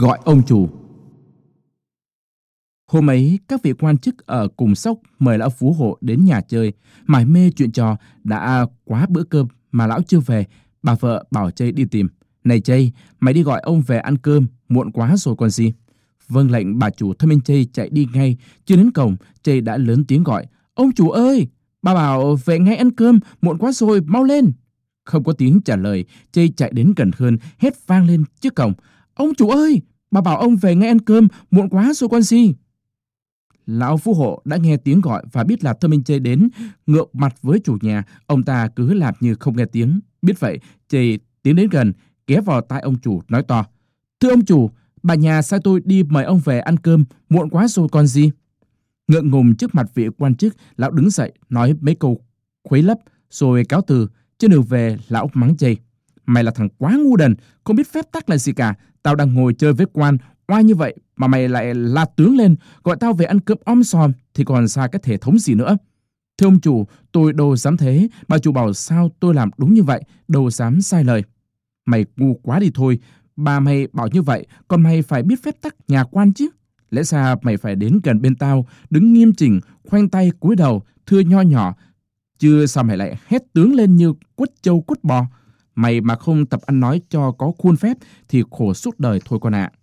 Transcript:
gọi ông chủ. Hôm ấy, các vị quan chức ở cùng sóc mời lão phú hộ đến nhà chơi, mải mê chuyện trò, đã quá bữa cơm mà lão chưa về, bà vợ bảo chơi đi tìm. Này chơi, mày đi gọi ông về ăn cơm, muộn quá rồi còn gì. Vâng lệnh bà chủ thân minh chơi chạy đi ngay, chưa đến cổng, chơi đã lớn tiếng gọi, ông chủ ơi, bà bảo về ngay ăn cơm, muộn quá rồi, mau lên. Không có tiếng trả lời, chơi chạy đến gần hơn, hét vang lên trước cổng, ông chủ ơi, bà bảo ông về ngay ăn cơm, muộn quá rồi con gì. Lão phú hộ đã nghe tiếng gọi và biết là Thơ Minh Chê đến, ngượng mặt với chủ nhà, ông ta cứ làm như không nghe tiếng. Biết vậy, Chê tiến đến gần, ghé vào tai ông chủ, nói to. Thưa ông chủ, bà nhà sai tôi đi mời ông về ăn cơm, muộn quá rồi còn gì. Ngượng ngùng trước mặt vị quan chức, lão đứng dậy, nói mấy câu khuấy lấp, rồi cáo từ. Trên đường về, lão mắng Chê. Mày là thằng quá ngu đần, không biết phép tắc là gì cả. Tao đang ngồi chơi với quan, oai như vậy mà mày lại la tướng lên, gọi tao về ăn cơm om sòm thì còn xa cái thể thống gì nữa. Thưa ông chủ, tôi đâu dám thế, bà chủ bảo sao tôi làm đúng như vậy, đâu dám sai lời. Mày ngu quá đi thôi, bà mày bảo như vậy, còn mày phải biết phép tắc nhà quan chứ. Lẽ ra mày phải đến gần bên tao, đứng nghiêm chỉnh, khoanh tay cúi đầu, thưa nho nhỏ. Chưa sao mày lại hét tướng lên như quất châu quất bò. Mày mà không tập ăn nói cho có khuôn phép thì khổ suốt đời thôi con ạ. À.